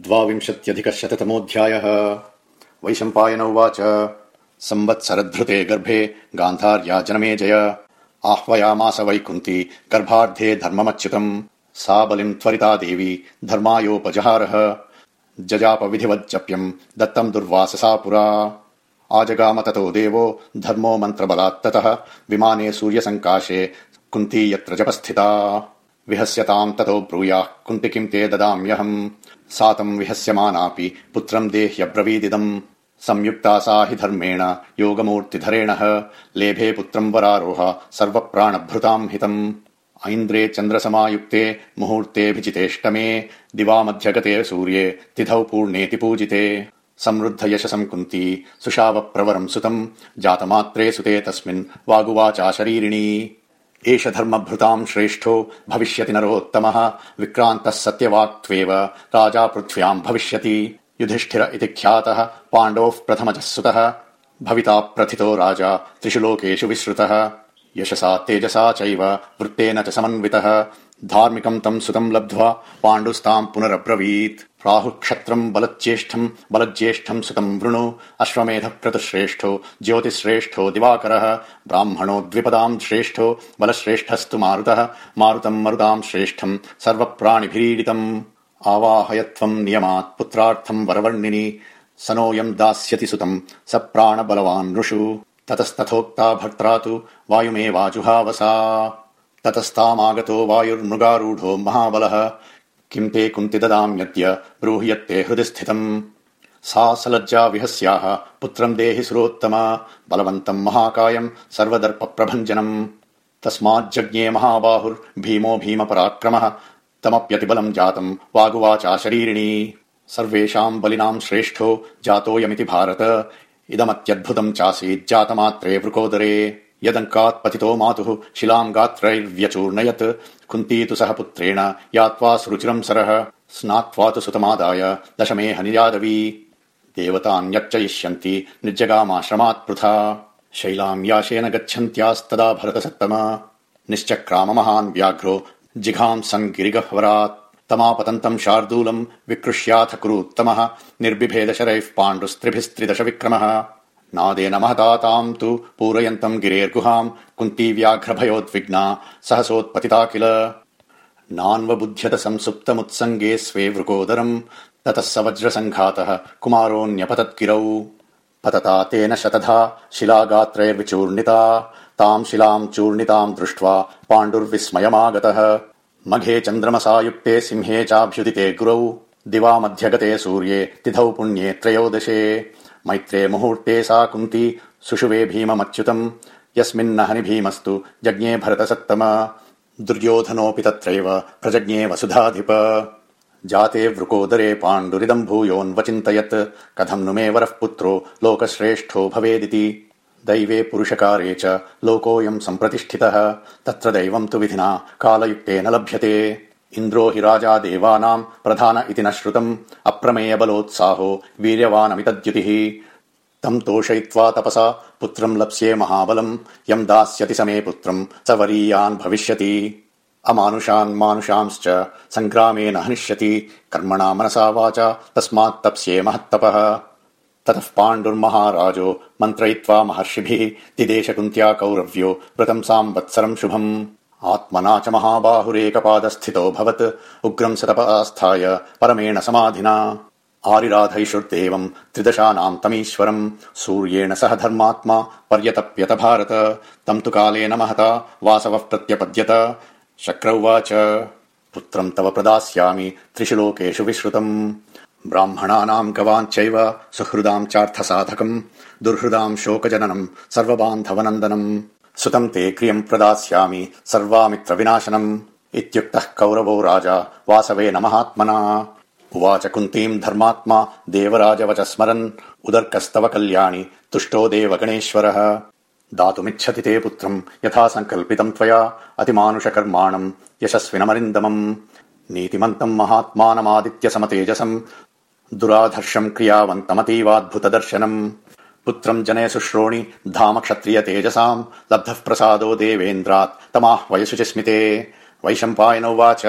द्वाविंशत्यधिकः शततमोऽध्यायः वैशम्पायन उवाच। संवत्सरद्धृते गर्भे गान्धार्या जनमे जय आह्वयामास वैकुन्ती गर्भार्धे धर्ममच्युतम्। सा बलिम् त्वरिता देवी धर्मायोपजहारः। जजाप विधिवज्जप्यम् दत्तम् दुर्वाससा पुरा। आजगाम ततो देवो धर्मो मन्त्रबलात्ततः। विमाने सूर्यसङ्काशे कुन्ती यत्र जपस्थिता। विहस्यताम् ततो ब्रूयाः। कुन्ति किम् ते ददाम्यहम् सा तम् विहस्यमानापि पुत्रम् देह्यब्रवीदिदम्। संयुक्ता सा हि धर्मेण योगमूर्तिधरेणः लेभे पुत्रम् वरारोह सर्वप्राणभृताम् हितम्। ऐन्द्रे चन्द्रसमायुक्ते मुहूर्तेऽभिजितेष्टमे दिवामध्यगते सूर्ये तिथौ पूर्णेति पूजिते। समृद्ध यशसम् कुन्ती सुषावप्रवरम् सुतम् जातमात्रे सुते तस्मिन् वागुवाचा शरीरिणी एष धर्मभृताम् श्रेष्ठो भविष्यति नरोत्तमः। विक्रान्तः सत्यवाक्त्वेव राजा पृथ्व्याम् भविष्यति। युधिष्ठिर इति ख्यातः पाण्डोः प्रथमजः सुतः। भविता प्रथितो राजा त्रिषु लोकेषु विश्रुतः यशसा तेजसा चैव वृत्तेन च समन्वितः धार्मिकम् तम् सुतम् लब्ध्वा पाण्डुस्ताम् पुनरब्रवीत्। प्राहुः क्षत्रम् बलज्येष्ठम् बलज्येष्ठम् सुतम् वृणु अश्वमेधः क्रतुश्रेष्ठो ज्योतिश्रेष्ठो दिवाकरः ब्राह्मणो द्विपदाम् श्रेष्ठो बलश्रेष्ठस्तु मारुतः मारुतम् मरुताम् श्रेष्ठम् सर्वप्राणिभिरीडितम्। आवाहयत्वम् नियमात् पुत्रार्थम् वरवर्णिनि स नोऽयम् दास्यति सुतम् स प्राणबलवान् नृषु ततस्तथोक्ता भर्त्रा तु वायुमेवाजुहावसा ततस्तामागतो वायुर्मृगारूढो महाबलः। किम् ते कुन्ति ददाम्यद्य ब्रूह्यत्ते हृदि स्थितम्। सा सलज्जा विहस्याः पुत्रम् देहि सुरोत्तम बलवन्तम् महाकायम् सर्वदर्पप्रभञ्जनम्। तस्माज्जज्ञे महाबाहुर्भीमो भीमपराक्रमः तमप्यतिबलम् जातम् वागुवाचा शरीरिणी। सर्वेषाम् बलिनाम् श्रेष्ठो जातोऽयमिति भारत। इदमत्यद्भुतम् चासीज्जातमात्रे वृकोदरे यदङ्कात् पतितो मातुः शिलाम् गात्रैर्व्यचूर्णयत् कुन्ती तु सह पुत्रेण यात्वा सुरुचिरम् सरः स्नात्वा तु सुतमादाय दशमे हनियादवी देवतान्यर्चयिष्यन्ति निर्जगामाश्रमात् पृथा। शैलाम् याशेन गच्छन्त्यास्तदा भरतसत्तम। निश्चक्राम महान् व्याघ्रो जिघाम् सन् गिरिगह्वरात् तमापतन्तम् शार्दूलम् विकृष्याथ कुरूत्तमः निर्बिभेद शरैः पाण्डुस्त्रिभिस्त्रिदश विक्रमः नादेन महता ताम् तु पूरयन्तम् गिरेर्गुहाम् कुन्ती व्याघ्रभयोद्विग्ना सहसोत्पतिता किल नान्वबुध्यत संसुप्तमुत्सङ्गे स्वे वृकोदरम् ततः स वज्रसङ्घातः कुमारोऽन्यपतत्किरौ पतता तेन शतधा शिलागात्रैर्विचूर्णिता ताम् शिलाम् चूर्णिताम् दृष्ट्वा पाण्डुर्विस्मयमागतः। मघे चन्द्रमसायुक्ते सिंहे चाभ्युदिते गुरौ दिवा मध्यगते सूर्ये तिथौ पुण्ये त्रयोदशे मैत्रे मुहूर्ते सा कुन्ती सुषुवे भीममच्युतम्। यस्मिन्न हनि भीमस्तु जज्ञे भरतसत्तम। दुर्योधनोऽपि तत्रैव प्रजज्ञे वसुधाधिप। जाते वृकोदरे पाण्डुरिदम् भूयोऽन्वचिन्तयत् कथम् नु मे वरः पुत्रो लोकश्रेष्ठो भवेदिति। दैवे पुरुषकारे च लोकोऽयम् सम्प्रतिष्ठितः। तत्र दैवम् तु विधिना कालयुक्तेन लभ्यते इन्द्रो हि राजा देवानाम् प्रधान इति न श्रुतम्। अप्रमेयबलोत्साहो वीर्यवानमितद्युतिः। तम् तोषयित्वा तपसा पुत्रम् लप्स्ये महाबलम्। यम् दास्यति समे पुत्रम् स वरीयान् भविष्यति। अमानुषान् मानुषांश्च सङ्ग्रामेण हनिष्यति। कर्मणा मनसा वाचा तस्मात् तप्स्ये महत्तपः। ततः पाण्डुर्महाराजो मन्त्रयित्वा महर्षिभिः दिदेशकुन्त्या कौरव्यो व्रतम् सांवत्सरम् शुभम् आत्मना च महाबाहुरेकपादस्थितोऽभवत् उग्रम् सतपास्थाय परमेण समाधिना। आरिराधैषुर्देवम् त्रिदशानाम् तमीश्वरम् सूर्येण सह धर्मात्मा पर्यतप्यत भारत। तम् तु कालेन महता वासवः प्रत्यपद्यत। शक्र उवाच पुत्रम् तव प्रदास्यामि त्रिषु लोकेषु विश्रुतम् ब्राह्मणानाम् गवाञ्चैव सुहृदाम् चार्थसाधकम्। दुर्हृदाम् शोकजननम् सर्वबान्धवनन्दनम् सुतम् ते क्रियम् प्रदास्यामि सर्वामित्रविनाशनम् इत्युक्तः कौरवो राजा वासवेन महात्मना। उवाच कुन्तीम् धर्मात्मा देवराजवच स्मरन् उदर्कस्तव कल्याणि तुष्टो देवगणेश्वरः। दातुमिच्छति ते पुत्रम् यथा सङ्कल्पितम् त्वया अतिमानुषकर्माणम् यशस्विनमरिन्दमम्। नीतिमन्तम् महात्मानमादित्य समतेजसम् दुराधर्षम् क्रियावन्तमतीवाद्भुतदर्शनम् पुत्रम् जने शुश्रोणि धाम क्षत्रिय तेजसाम् लब्धः प्रसादो देवेन्द्रात्। तमाह्वयसु च स्मिते। वैशम्पायनोवाच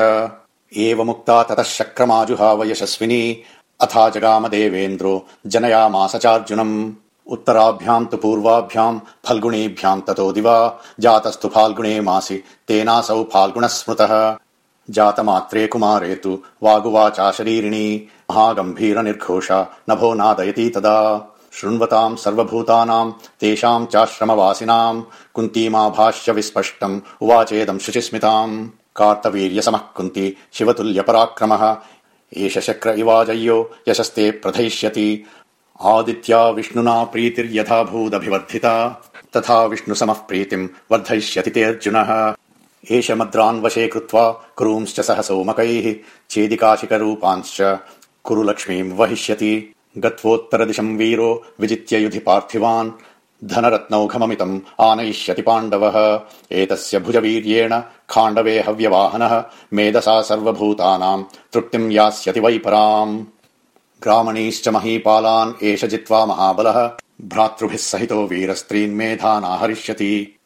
एवमुक्ता ततः शक्रमाजुहाव यशस्विनी अथा जगाम देवेन्द्रो जनयामास चार्जुनम्। उत्तराभ्याम् तु पूर्वाभ्याम् फल्गुणीभ्याम् ततो दिवा। जातस्तु फाल्गुणे मासि तेनासौ फाल्गुणः स्मृतः जातमात्रे कुमारे तु वागुवाचा शरीरिणी। महागम्भीर निर्घोषा नभो नादयति तदा शृण्वताम् सर्वभूतानाम् तेषाम् चाश्रमवासिनाम् कुन्तीमाभाष्य विस्पष्टम् उवाचेदम् शुचिस्मिताम्। कार्तवीर्यसमः कुन्ती शिवतुल्य पराक्रमः एष शक्र इवाजय्यो यशस्ते प्रथयिष्यति आदित्या विष्णुना प्रीतिर्यथा भूदभिवर्धिता। तथा विष्णुसमः प्रीतिम् वर्धयिष्यति ते अर्जुनः। एष मद्रान् वशे कृत्वा कुरूंश्च सह सोमकैः चेदिकाशिकरूपांश्च कुरु लक्ष्मीम् वहिष्यति गत्वोत्तरदिशम् वीरो विजित्य युधि पार्थिवान्। धनरत्नौघममितम् आनयिष्यति पाण्डवः। एतस्य भुजवीर्येण खाण्डवे हव्यवाहनः। मेधसा सर्वभूतानाम् तृप्तिम् यास्यति वै पराम् ग्रामणीश्च महीपालान् एष जित्वा महाबलः। भ्रातृभिः सहितो वीरस्त्रीन्मेधानाहरिष्यति